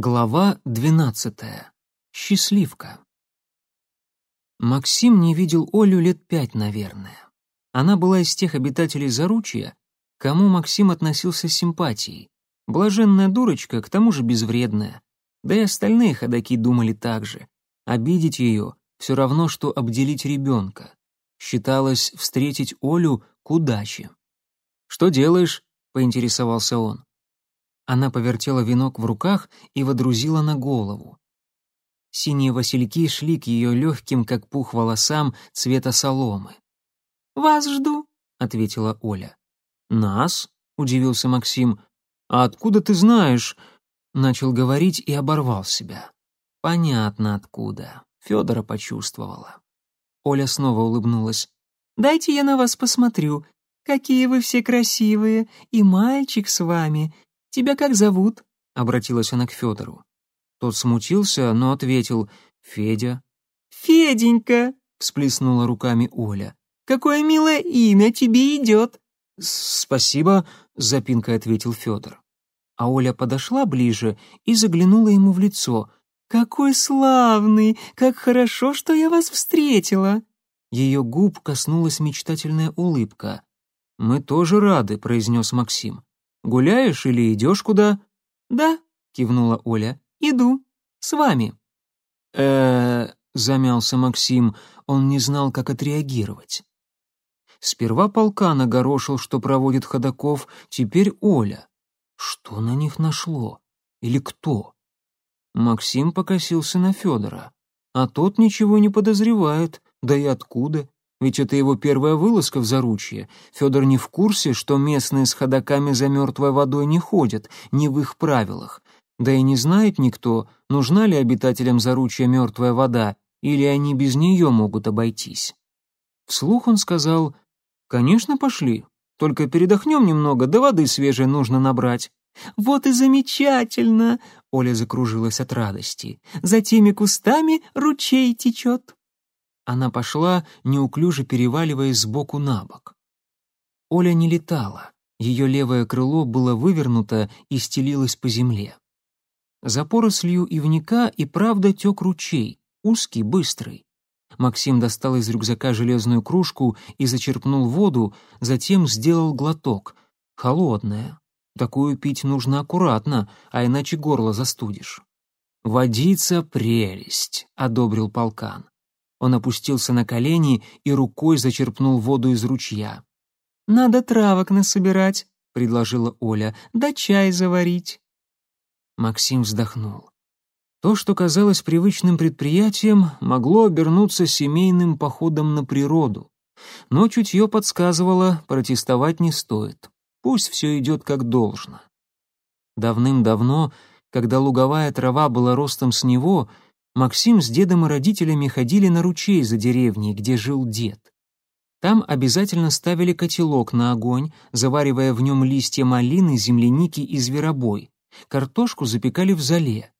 Глава двенадцатая. Счастливка. Максим не видел Олю лет пять, наверное. Она была из тех обитателей Заручья, к кому Максим относился с симпатией. Блаженная дурочка, к тому же безвредная. Да и остальные ходаки думали так же. Обидеть ее — все равно, что обделить ребенка. Считалось встретить Олю к удаче. «Что делаешь?» — поинтересовался он. Она повертела венок в руках и водрузила на голову. Синие васильки шли к ее легким, как пух, волосам цвета соломы. «Вас жду», — ответила Оля. «Нас?» — удивился Максим. «А откуда ты знаешь?» Начал говорить и оборвал себя. «Понятно, откуда». Федора почувствовала. Оля снова улыбнулась. «Дайте я на вас посмотрю. Какие вы все красивые, и мальчик с вами, Тебя как зовут?» — обратилась она к Федору. Тот смутился, но ответил «Федя». «Феденька!» — всплеснула руками Оля. «Какое милое имя тебе идет!» «Спасибо», — запинкой ответил Федор. А Оля подошла ближе и заглянула ему в лицо. «Какой славный! Как хорошо, что я вас встретила!» Ее губ коснулась мечтательная улыбка. «Мы тоже рады», — произнес Максим. Гуляешь или идешь куда?» «Да», — кивнула Оля, — «иду. С вами». э замялся Максим, он не знал, как отреагировать. Сперва полка нагорошил, что проводит ходаков, теперь Оля. Что на них нашло? Или кто? Максим покосился на Федора, а тот ничего не подозревает, да и откуда? Ведь это его первая вылазка в заручье. Федор не в курсе, что местные с ходаками за мертвой водой не ходят, не в их правилах. Да и не знает никто, нужна ли обитателям заручья мертвая вода, или они без нее могут обойтись. Вслух он сказал, «Конечно, пошли. Только передохнем немного, да воды свежей нужно набрать». «Вот и замечательно!» — Оля закружилась от радости. «За теми кустами ручей течет». Она пошла, неуклюже переваливаясь сбоку на бок. Оля не летала, ее левое крыло было вывернуто и стелилось по земле. За порослью ивника и правда тек ручей, узкий, быстрый. Максим достал из рюкзака железную кружку и зачерпнул воду, затем сделал глоток. Холодная. Такую пить нужно аккуратно, а иначе горло застудишь. «Водица — прелесть», — одобрил полкан. Он опустился на колени и рукой зачерпнул воду из ручья. «Надо травок насобирать», — предложила Оля, — «да чай заварить». Максим вздохнул. То, что казалось привычным предприятием, могло обернуться семейным походом на природу. Но чутье подсказывало, протестовать не стоит. Пусть все идет как должно. Давным-давно, когда луговая трава была ростом с него, Максим с дедом и родителями ходили на ручей за деревней, где жил дед. Там обязательно ставили котелок на огонь, заваривая в нем листья малины, земляники и зверобой. Картошку запекали в зале.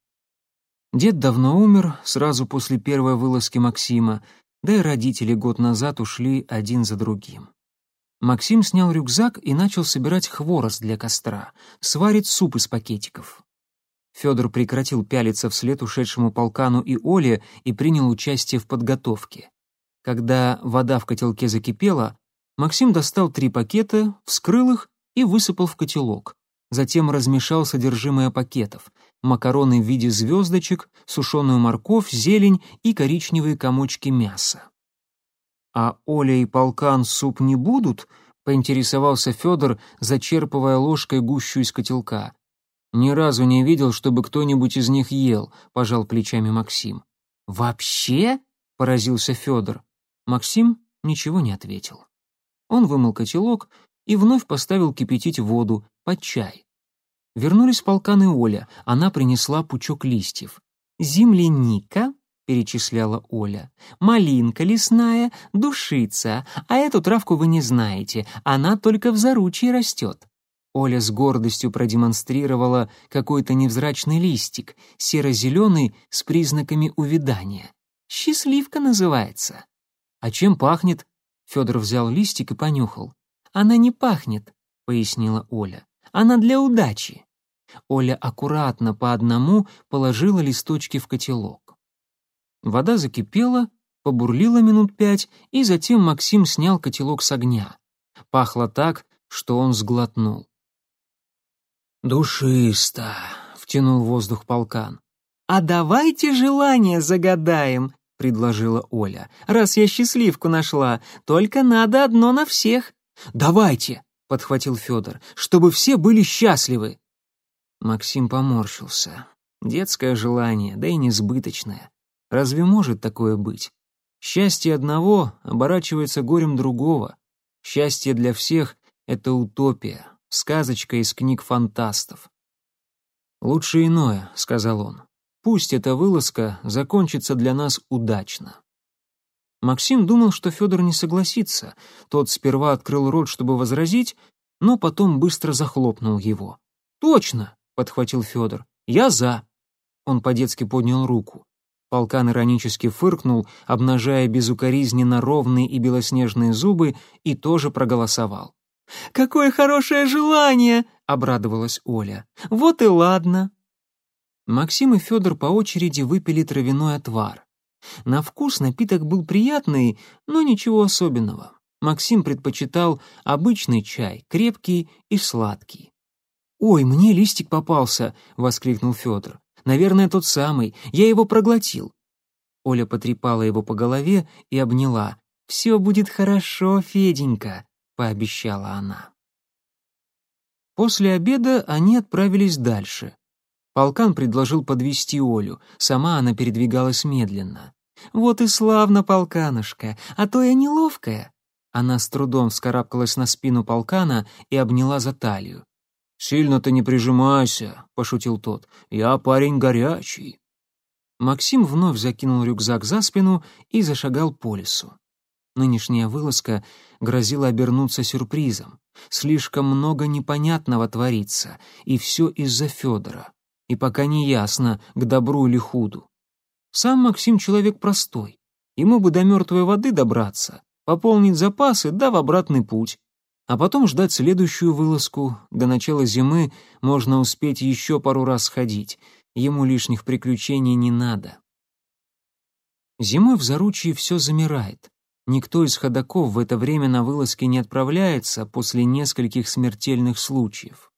Дед давно умер, сразу после первой вылазки Максима, да и родители год назад ушли один за другим. Максим снял рюкзак и начал собирать хворост для костра, сварить суп из пакетиков. Федор прекратил пялиться вслед ушедшему полкану и Оле и принял участие в подготовке. Когда вода в котелке закипела, Максим достал три пакета, вскрыл их и высыпал в котелок. Затем размешал содержимое пакетов — макароны в виде звездочек, сушеную морковь, зелень и коричневые комочки мяса. «А Оля и полкан суп не будут?» — поинтересовался Федор, зачерпывая ложкой гущу из котелка. Ни разу не видел, чтобы кто-нибудь из них ел, пожал плечами Максим. Вообще? поразился Федор. Максим ничего не ответил. Он вымыл котелок и вновь поставил кипятить воду под чай. Вернулись полкан и Оля, она принесла пучок листьев. «Земляника», — перечисляла Оля, «малинка лесная, душица, а эту травку вы не знаете, она только в заручье растет. Оля с гордостью продемонстрировала какой-то невзрачный листик, серо-зеленый с признаками увядания. «Счастливка называется». «А чем пахнет?» Федор взял листик и понюхал. «Она не пахнет», — пояснила Оля. «Она для удачи». Оля аккуратно по одному положила листочки в котелок. Вода закипела, побурлила минут пять, и затем Максим снял котелок с огня. Пахло так, что он сглотнул. «Душисто», — втянул воздух полкан. «А давайте желание загадаем», — предложила Оля. «Раз я счастливку нашла, только надо одно на всех». «Давайте», — подхватил Федор, — «чтобы все были счастливы». Максим поморщился. Детское желание, да и несбыточное. Разве может такое быть? Счастье одного оборачивается горем другого. Счастье для всех — это утопия, сказочка из книг фантастов. «Лучше иное», — сказал он. «Пусть эта вылазка закончится для нас удачно». Максим думал, что Федор не согласится. Тот сперва открыл рот, чтобы возразить, но потом быстро захлопнул его. «Точно!» — подхватил Федор. «Я за!» Он по-детски поднял руку. Полкан иронически фыркнул, обнажая безукоризненно ровные и белоснежные зубы, и тоже проголосовал. «Какое хорошее желание!» — обрадовалась Оля. «Вот и ладно!» Максим и Федор по очереди выпили травяной отвар. На вкус напиток был приятный, но ничего особенного. Максим предпочитал обычный чай, крепкий и сладкий. «Ой, мне листик попался!» — воскликнул Федор. Наверное, тот самый. Я его проглотил». Оля потрепала его по голове и обняла. «Все будет хорошо, Феденька», — пообещала она. После обеда они отправились дальше. Полкан предложил подвести Олю, сама она передвигалась медленно. «Вот и славно, полканушка, а то я неловкая». Она с трудом вскарабкалась на спину полкана и обняла за талию. «Сильно ты не прижимайся», — пошутил тот. «Я парень горячий». Максим вновь закинул рюкзак за спину и зашагал по лесу. Нынешняя вылазка грозила обернуться сюрпризом. Слишком много непонятного творится, и все из-за Федора. И пока не ясно, к добру или худу. Сам Максим человек простой. Ему бы до мертвой воды добраться, пополнить запасы, да в обратный путь а потом ждать следующую вылазку. До начала зимы можно успеть еще пару раз сходить. Ему лишних приключений не надо. Зимой в Заручье все замирает. Никто из ходаков в это время на вылазки не отправляется после нескольких смертельных случаев.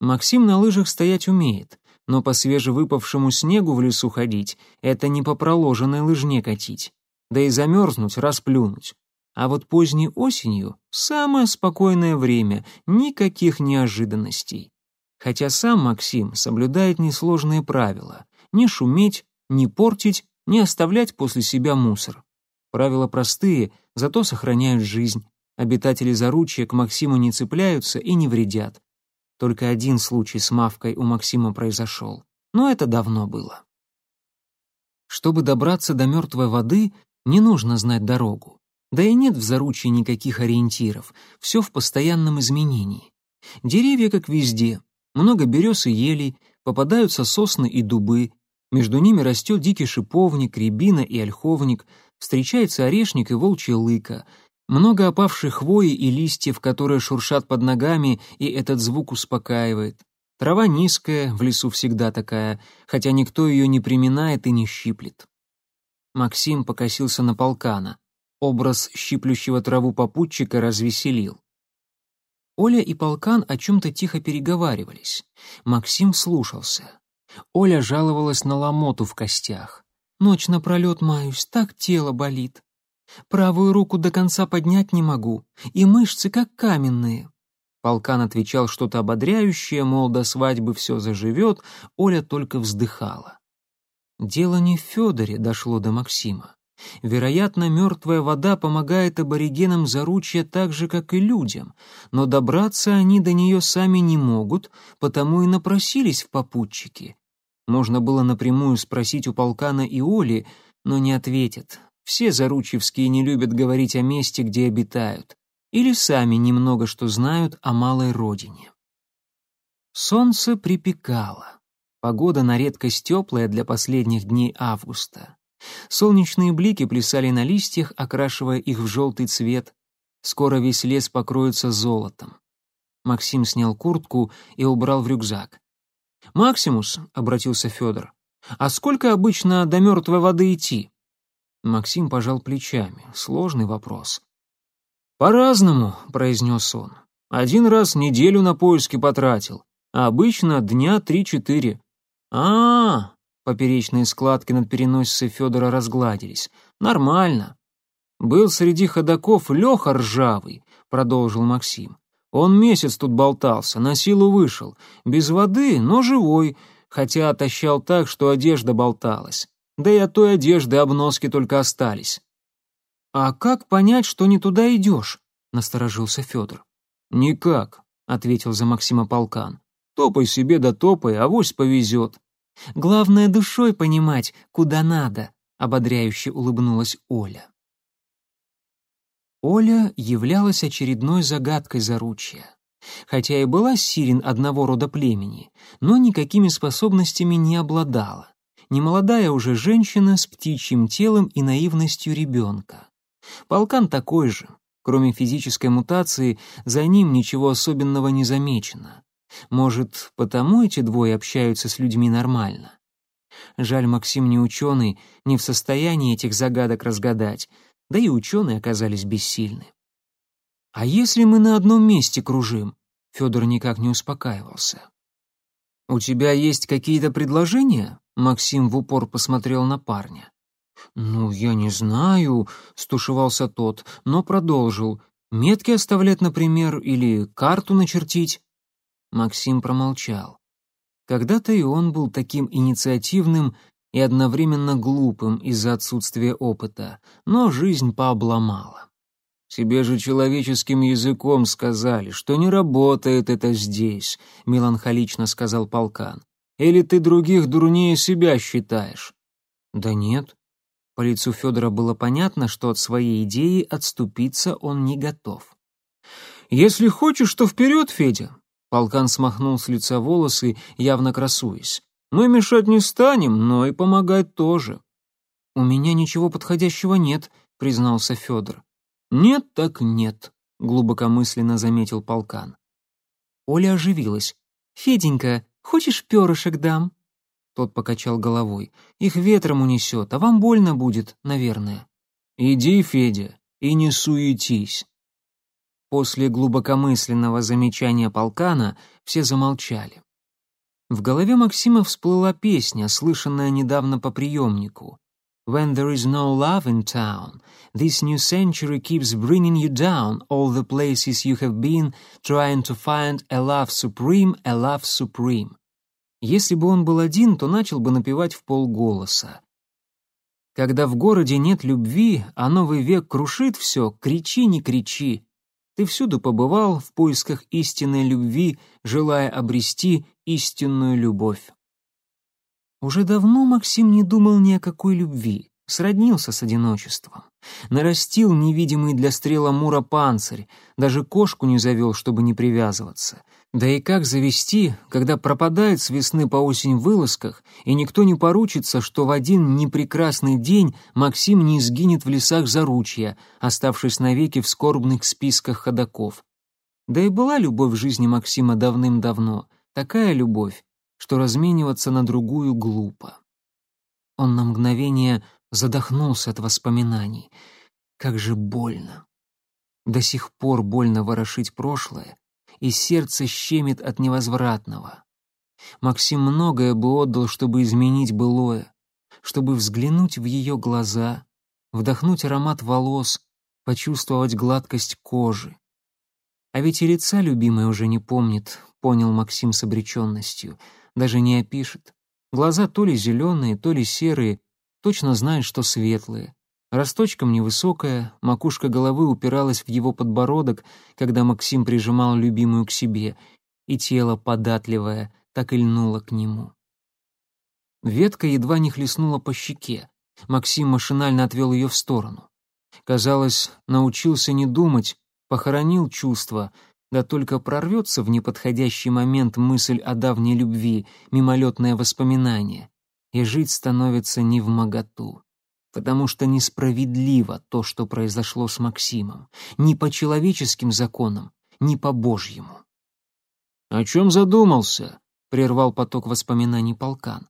Максим на лыжах стоять умеет, но по свежевыпавшему снегу в лесу ходить — это не по проложенной лыжне катить. Да и замерзнуть, расплюнуть. А вот поздней осенью — самое спокойное время, никаких неожиданностей. Хотя сам Максим соблюдает несложные правила — не шуметь, не портить, не оставлять после себя мусор. Правила простые, зато сохраняют жизнь. Обитатели заручья к Максиму не цепляются и не вредят. Только один случай с Мавкой у Максима произошел, но это давно было. Чтобы добраться до мертвой воды, не нужно знать дорогу. Да и нет в заручье никаких ориентиров, все в постоянном изменении. Деревья, как везде, много берез и елей, попадаются сосны и дубы, между ними растет дикий шиповник, рябина и ольховник, встречается орешник и волчья лыка, много опавших хвои и листьев, которые шуршат под ногами, и этот звук успокаивает. Трава низкая, в лесу всегда такая, хотя никто ее не приминает и не щиплет. Максим покосился на полкана. Образ щиплющего траву попутчика развеселил. Оля и полкан о чем-то тихо переговаривались. Максим слушался. Оля жаловалась на ломоту в костях. «Ночь напролет маюсь, так тело болит. Правую руку до конца поднять не могу, и мышцы как каменные». Полкан отвечал что-то ободряющее, мол, до свадьбы все заживет, Оля только вздыхала. Дело не в Федоре дошло до Максима. Вероятно, мертвая вода помогает аборигенам заручья так же, как и людям, но добраться они до нее сами не могут, потому и напросились в попутчики. Можно было напрямую спросить у полкана и Оли, но не ответят. Все заручьевские не любят говорить о месте, где обитают, или сами немного что знают о малой родине. Солнце припекало. Погода на редкость теплая для последних дней августа. Солнечные блики плясали на листьях, окрашивая их в желтый цвет. Скоро весь лес покроется золотом. Максим снял куртку и убрал в рюкзак. «Максимус», — обратился Федор, — «а сколько обычно до мертвой воды идти?» Максим пожал плечами. Сложный вопрос. «По-разному», — произнес он. «Один раз неделю на поиски потратил, а обычно дня три-четыре». «А-а-а!» — поперечные складки над переносицей Федора разгладились. «Нормально». «Был среди ходаков Леха Ржавый», — продолжил Максим. «Он месяц тут болтался, на силу вышел. Без воды, но живой, хотя отощал так, что одежда болталась. Да и от той одежды обноски только остались». «А как понять, что не туда идешь?» — насторожился Федор. «Никак», — ответил за Максима полкан. «Топай себе да топай, авось повезет». «Главное душой понимать, куда надо», — ободряюще улыбнулась Оля. Оля являлась очередной загадкой заручья. Хотя и была сирен одного рода племени, но никакими способностями не обладала. Немолодая уже женщина с птичьим телом и наивностью ребенка. Полкан такой же. Кроме физической мутации, за ним ничего особенного не замечено. Может, потому эти двое общаются с людьми нормально? Жаль, Максим не ученый, не в состоянии этих загадок разгадать, да и ученые оказались бессильны. «А если мы на одном месте кружим?» Федор никак не успокаивался. «У тебя есть какие-то предложения?» Максим в упор посмотрел на парня. «Ну, я не знаю», — стушевался тот, но продолжил. «Метки оставлять, например, или карту начертить?» Максим промолчал. Когда-то и он был таким инициативным и одновременно глупым из-за отсутствия опыта, но жизнь пообломала. «Тебе же человеческим языком сказали, что не работает это здесь», — меланхолично сказал полкан. «Или ты других дурнее себя считаешь?» «Да нет». По лицу Федора было понятно, что от своей идеи отступиться он не готов. «Если хочешь, то вперед, Федя!» Полкан смахнул с лица волосы, явно красуясь. Мы мешать не станем, но и помогать тоже. У меня ничего подходящего нет, признался Федор. Нет так нет, глубокомысленно заметил полкан. Оля оживилась. Феденька, хочешь перышек дам? Тот покачал головой. Их ветром унесет, а вам больно будет, наверное. Иди, Федя, и не суетись. После глубокомысленного замечания полкана все замолчали. В голове Максима всплыла песня, слышанная недавно по приемнику. When there is no love in town, this new century keeps bringing you down all the places you have been, trying to find a love supreme, a love supreme. Если бы он был один, то начал бы напевать в полголоса. Когда в городе нет любви, а новый век крушит все, кричи, не кричи. Ты всюду побывал в поисках истинной любви, желая обрести истинную любовь. Уже давно Максим не думал ни о какой любви, сроднился с одиночеством. Нарастил невидимый для стрела Мура панцирь, даже кошку не завел, чтобы не привязываться. Да и как завести, когда пропадает с весны по осень в вылазках, и никто не поручится, что в один непрекрасный день Максим не сгинет в лесах заручья, оставшись навеки в скорбных списках ходаков. Да и была любовь в жизни Максима давным-давно, Такая любовь, что размениваться на другую глупо. Он на мгновение задохнулся от воспоминаний. Как же больно. До сих пор больно ворошить прошлое, и сердце щемит от невозвратного. Максим многое бы отдал, чтобы изменить былое, чтобы взглянуть в ее глаза, вдохнуть аромат волос, почувствовать гладкость кожи. А ведь и лица любимой уже не помнит, понял Максим с обреченностью. Даже не опишет. Глаза то ли зеленые, то ли серые, точно знает, что светлые. Росточком невысокая, макушка головы упиралась в его подбородок, когда Максим прижимал любимую к себе, и тело податливое так и льнуло к нему. Ветка едва не хлестнула по щеке. Максим машинально отвел ее в сторону. Казалось, научился не думать, похоронил чувства, да только прорвется в неподходящий момент мысль о давней любви, мимолетное воспоминание, и жить становится не в моготу. Потому что несправедливо то, что произошло с Максимом. Ни по человеческим законам, ни по Божьему. «О чем задумался?» — прервал поток воспоминаний полкан.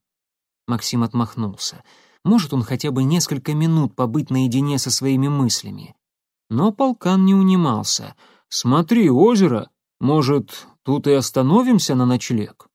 Максим отмахнулся. Может, он хотя бы несколько минут побыть наедине со своими мыслями. Но полкан не унимался. «Смотри, озеро. Может, тут и остановимся на ночлег?»